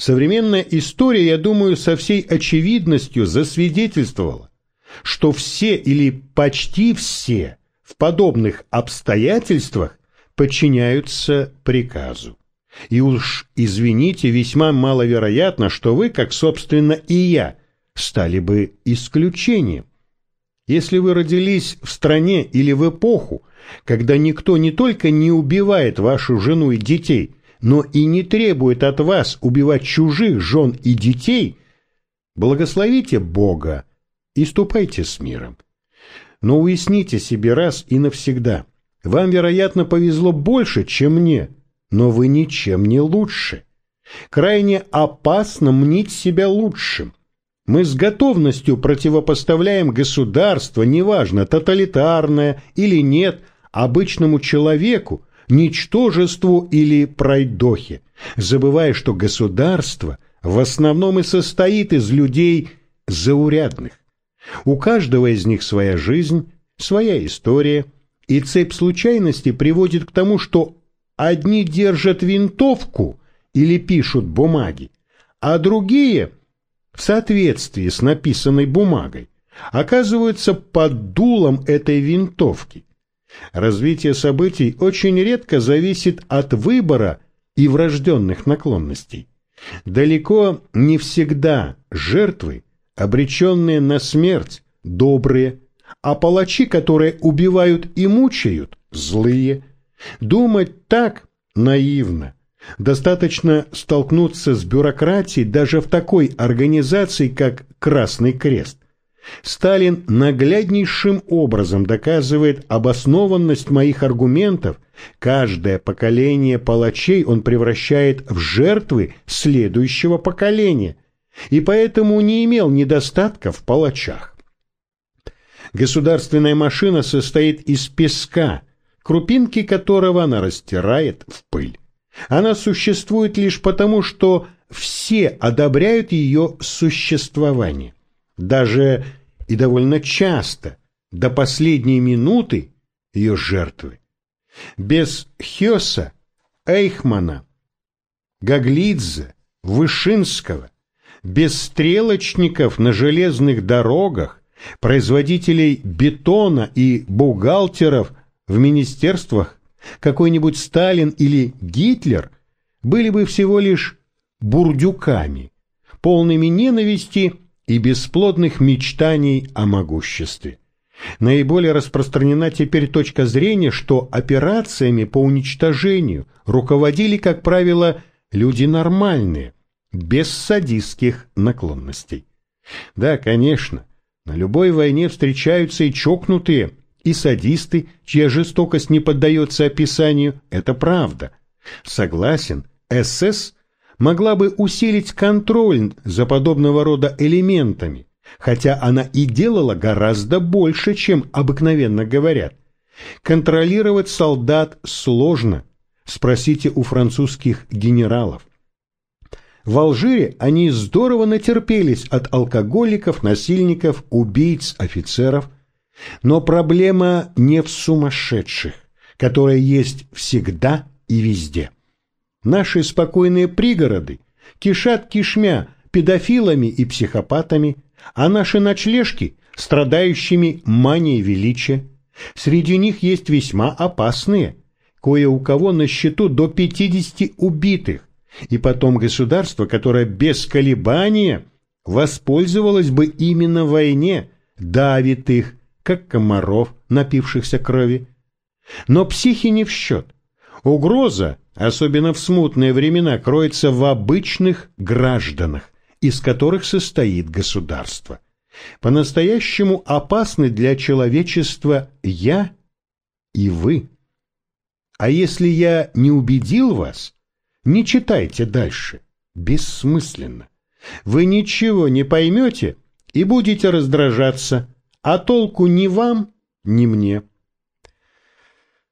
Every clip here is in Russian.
Современная история, я думаю, со всей очевидностью засвидетельствовала, что все или почти все в подобных обстоятельствах подчиняются приказу. И уж, извините, весьма маловероятно, что вы, как, собственно, и я, стали бы исключением. Если вы родились в стране или в эпоху, когда никто не только не убивает вашу жену и детей, но и не требует от вас убивать чужих жен и детей, благословите Бога и ступайте с миром. Но уясните себе раз и навсегда, вам, вероятно, повезло больше, чем мне, но вы ничем не лучше. Крайне опасно мнить себя лучшим. Мы с готовностью противопоставляем государство, неважно, тоталитарное или нет, обычному человеку, ничтожеству или пройдохе, забывая, что государство в основном и состоит из людей заурядных. У каждого из них своя жизнь, своя история, и цепь случайностей приводит к тому, что одни держат винтовку или пишут бумаги, а другие, в соответствии с написанной бумагой, оказываются под дулом этой винтовки. Развитие событий очень редко зависит от выбора и врожденных наклонностей. Далеко не всегда жертвы, обреченные на смерть, добрые, а палачи, которые убивают и мучают, злые. Думать так наивно. Достаточно столкнуться с бюрократией даже в такой организации, как Красный Крест. Сталин нагляднейшим образом доказывает обоснованность моих аргументов. Каждое поколение палачей он превращает в жертвы следующего поколения, и поэтому не имел недостатка в палачах. Государственная машина состоит из песка, крупинки которого она растирает в пыль. Она существует лишь потому, что все одобряют ее существование. Даже и довольно часто, до последней минуты, ее жертвы. Без Хёса, Эйхмана, Гаглидзе, Вышинского, без стрелочников на железных дорогах, производителей бетона и бухгалтеров в министерствах, какой-нибудь Сталин или Гитлер были бы всего лишь бурдюками, полными ненависти и бесплодных мечтаний о могуществе. Наиболее распространена теперь точка зрения, что операциями по уничтожению руководили, как правило, люди нормальные, без садистских наклонностей. Да, конечно, на любой войне встречаются и чокнутые, и садисты, чья жестокость не поддается описанию, это правда. Согласен, СС могла бы усилить контроль за подобного рода элементами, хотя она и делала гораздо больше, чем обыкновенно говорят. Контролировать солдат сложно, спросите у французских генералов. В Алжире они здорово натерпелись от алкоголиков, насильников, убийц, офицеров. Но проблема не в сумасшедших, которая есть всегда и везде. Наши спокойные пригороды кишат кишмя педофилами и психопатами, а наши ночлежки – страдающими манией величия. Среди них есть весьма опасные, кое у кого на счету до 50 убитых, и потом государство, которое без колебания воспользовалось бы именно войне, давит их, как комаров, напившихся крови. Но психи не в счет. Угроза особенно в смутные времена, кроется в обычных гражданах, из которых состоит государство. По-настоящему опасны для человечества я и вы. А если я не убедил вас, не читайте дальше. Бессмысленно. Вы ничего не поймете и будете раздражаться, а толку ни вам, ни мне.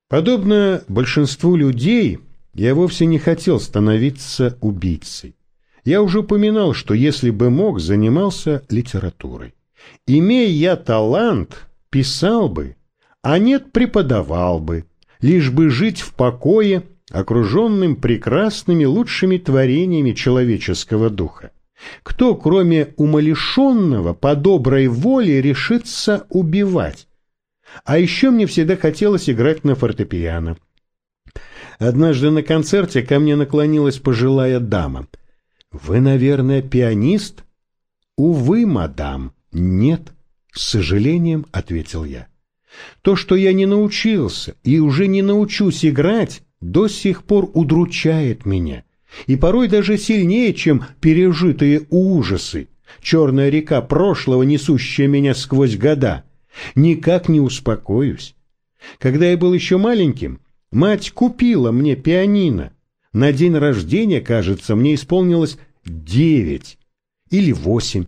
Подобно большинству людей, я вовсе не хотел становиться убийцей. Я уже упоминал, что если бы мог, занимался литературой. Имея я талант, писал бы, а нет, преподавал бы, лишь бы жить в покое окруженным прекрасными лучшими творениями человеческого духа. Кто, кроме умалишенного, по доброй воле решится убивать? А еще мне всегда хотелось играть на фортепиано. Однажды на концерте ко мне наклонилась пожилая дама. «Вы, наверное, пианист?» «Увы, мадам, нет», — с сожалением ответил я. «То, что я не научился и уже не научусь играть, до сих пор удручает меня, и порой даже сильнее, чем пережитые ужасы, черная река прошлого, несущая меня сквозь года. Никак не успокоюсь. Когда я был еще маленьким, мать купила мне пианино. На день рождения, кажется, мне исполнилось девять или восемь.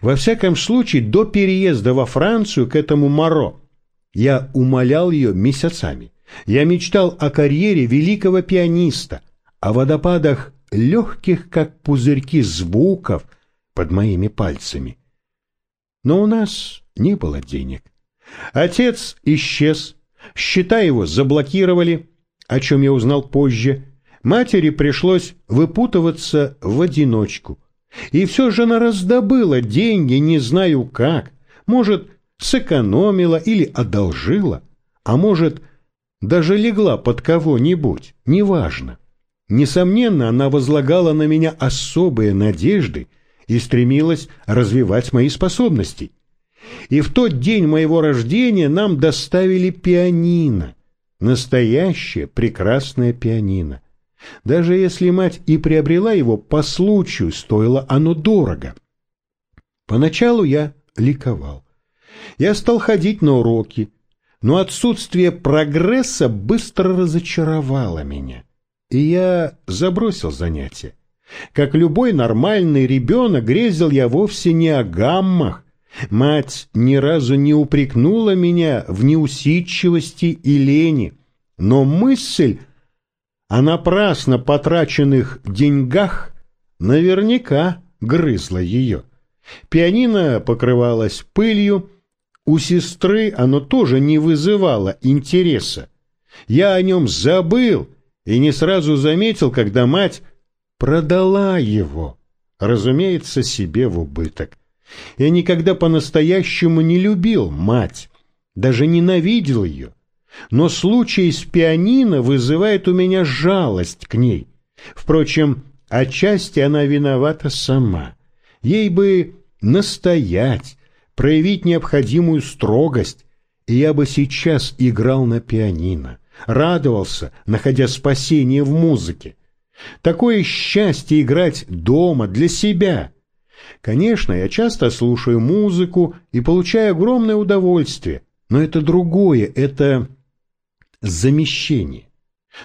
Во всяком случае, до переезда во Францию к этому Моро я умолял ее месяцами. Я мечтал о карьере великого пианиста, о водопадах легких, как пузырьки звуков под моими пальцами. Но у нас не было денег. Отец исчез, счета его заблокировали, о чем я узнал позже. Матери пришлось выпутываться в одиночку. И все же она раздобыла деньги, не знаю как. Может, сэкономила или одолжила, а может, даже легла под кого-нибудь, неважно. Несомненно, она возлагала на меня особые надежды и стремилась развивать мои способности. И в тот день моего рождения нам доставили пианино, настоящее прекрасное пианино. Даже если мать и приобрела его по случаю, стоило оно дорого. Поначалу я ликовал. Я стал ходить на уроки, но отсутствие прогресса быстро разочаровало меня, и я забросил занятия. Как любой нормальный ребенок, грезил я вовсе не о гаммах. Мать ни разу не упрекнула меня в неусидчивости и лени, но мысль о напрасно потраченных деньгах наверняка грызла ее. Пианино покрывалось пылью, у сестры оно тоже не вызывало интереса. Я о нем забыл и не сразу заметил, когда мать продала его, разумеется, себе в убыток. Я никогда по-настоящему не любил мать, даже ненавидел ее. Но случай с пианино вызывает у меня жалость к ней. Впрочем, отчасти она виновата сама. Ей бы настоять, проявить необходимую строгость, и я бы сейчас играл на пианино, радовался, находя спасение в музыке. Такое счастье играть дома для себя. Конечно, я часто слушаю музыку и получаю огромное удовольствие, но это другое, это замещение.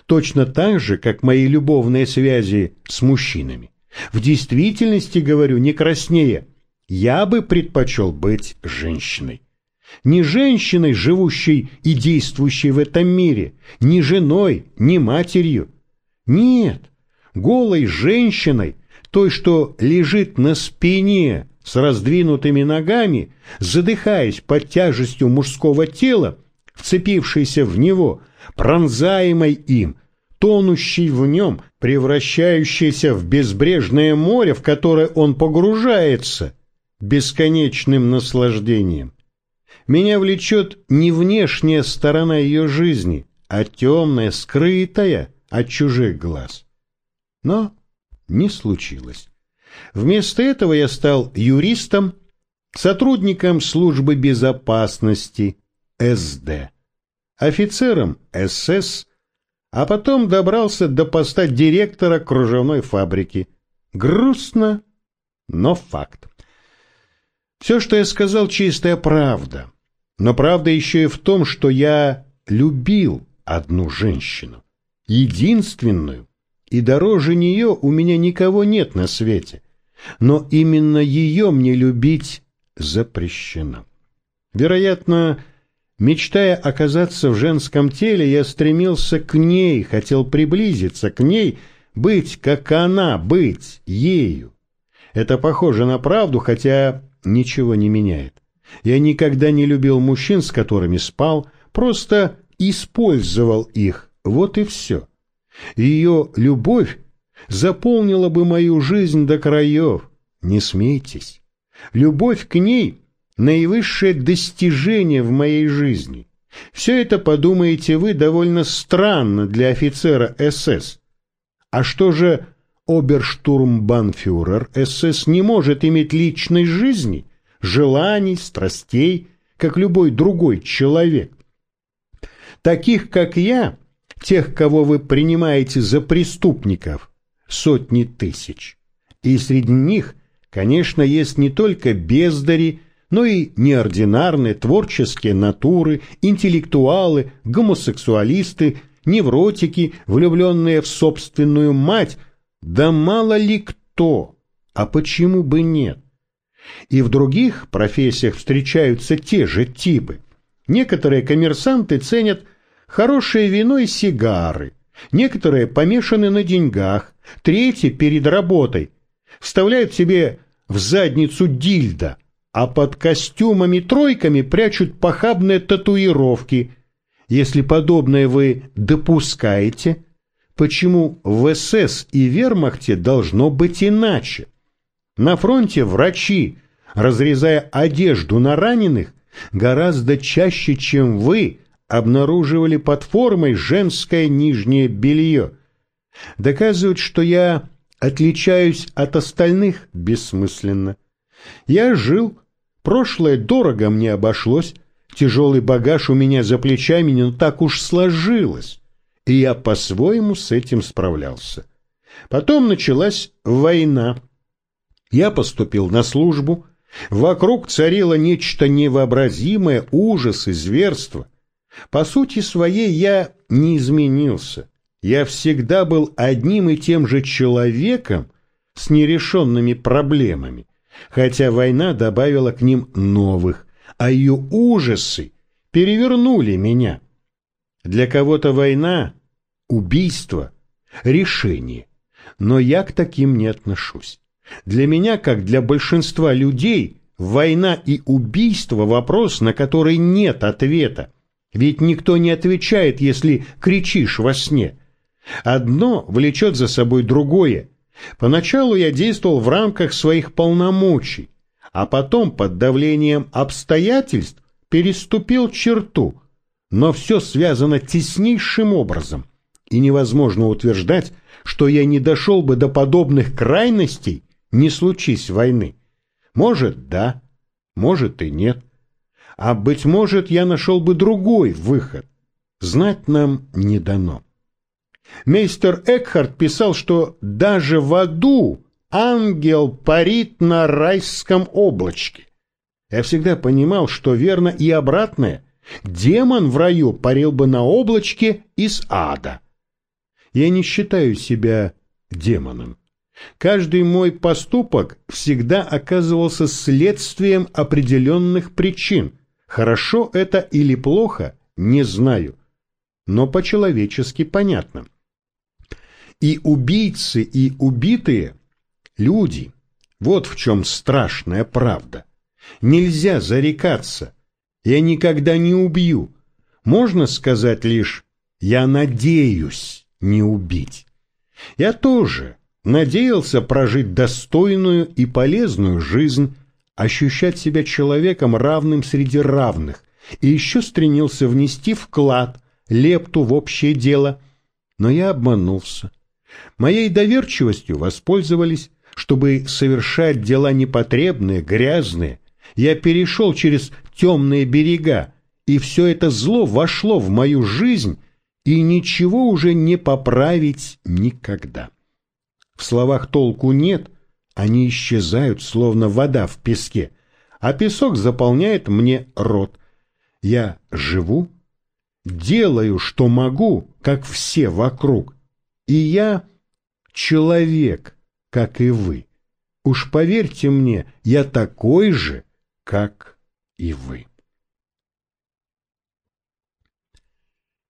Точно так же, как мои любовные связи с мужчинами. В действительности, говорю, не краснее – я бы предпочел быть женщиной. Не женщиной, живущей и действующей в этом мире, не женой, не матерью. Нет, голой женщиной, той, что лежит на спине с раздвинутыми ногами, задыхаясь под тяжестью мужского тела, вцепившейся в него, пронзаемой им, тонущей в нем, превращающейся в безбрежное море, в которое он погружается – бесконечным наслаждением. Меня влечет не внешняя сторона ее жизни, а темная, скрытая от чужих глаз. Но не случилось. Вместо этого я стал юристом, сотрудником службы безопасности СД, офицером СС, а потом добрался до поста директора кружевной фабрики. Грустно, но факт. Все, что я сказал, чистая правда. Но правда еще и в том, что я любил одну женщину. Единственную. И дороже нее у меня никого нет на свете. Но именно ее мне любить запрещено. Вероятно, мечтая оказаться в женском теле, я стремился к ней, хотел приблизиться к ней, быть как она, быть ею. Это похоже на правду, хотя ничего не меняет. Я никогда не любил мужчин, с которыми спал, просто использовал их, вот и все. Ее любовь заполнила бы мою жизнь до краев. Не смейтесь. Любовь к ней – наивысшее достижение в моей жизни. Все это, подумаете вы, довольно странно для офицера СС. А что же оберштурмбанфюрер СС не может иметь личной жизни, желаний, страстей, как любой другой человек? Таких, как я, тех, кого вы принимаете за преступников, сотни тысяч. И среди них, конечно, есть не только бездари, но и неординарные творческие натуры, интеллектуалы, гомосексуалисты, невротики, влюбленные в собственную мать, да мало ли кто, а почему бы нет? И в других профессиях встречаются те же типы. Некоторые коммерсанты ценят хорошее вино и сигары, некоторые помешаны на деньгах, третьи перед работой вставляют себе в задницу дильда, а под костюмами-тройками прячут похабные татуировки. Если подобное вы допускаете, почему в СС и Вермахте должно быть иначе? На фронте врачи, разрезая одежду на раненых, гораздо чаще, чем вы, обнаруживали под формой женское нижнее белье. Доказывают, что я отличаюсь от остальных бессмысленно. Я жил, прошлое дорого мне обошлось, тяжелый багаж у меня за плечами, но так уж сложилось, и я по-своему с этим справлялся. Потом началась война. Я поступил на службу, вокруг царило нечто невообразимое, ужас и зверство. По сути своей я не изменился. Я всегда был одним и тем же человеком с нерешенными проблемами хотя война добавила к ним новых, а ее ужасы перевернули меня. Для кого-то война — убийство, решение, но я к таким не отношусь. Для меня, как для большинства людей, война и убийство — вопрос, на который нет ответа. Ведь никто не отвечает, если кричишь во сне. Одно влечет за собой другое, Поначалу я действовал в рамках своих полномочий, а потом под давлением обстоятельств переступил черту. Но все связано теснейшим образом, и невозможно утверждать, что я не дошел бы до подобных крайностей, не случись войны. Может, да, может и нет. А, быть может, я нашел бы другой выход. Знать нам не дано. Мейстер Экхард писал, что даже в аду ангел парит на райском облачке. Я всегда понимал, что верно и обратное. Демон в раю парил бы на облачке из ада. Я не считаю себя демоном. Каждый мой поступок всегда оказывался следствием определенных причин. Хорошо это или плохо, не знаю, но по-человечески понятно. И убийцы, и убитые – люди. Вот в чем страшная правда. Нельзя зарекаться. Я никогда не убью. Можно сказать лишь «я надеюсь не убить». Я тоже надеялся прожить достойную и полезную жизнь, ощущать себя человеком равным среди равных, и еще стремился внести вклад, лепту в общее дело, но я обманулся. Моей доверчивостью воспользовались, чтобы совершать дела непотребные, грязные. Я перешел через темные берега, и все это зло вошло в мою жизнь, и ничего уже не поправить никогда. В словах толку нет, они исчезают, словно вода в песке, а песок заполняет мне рот. Я живу, делаю, что могу, как все вокруг, и я человек, как и вы. Уж поверьте мне, я такой же, как и вы.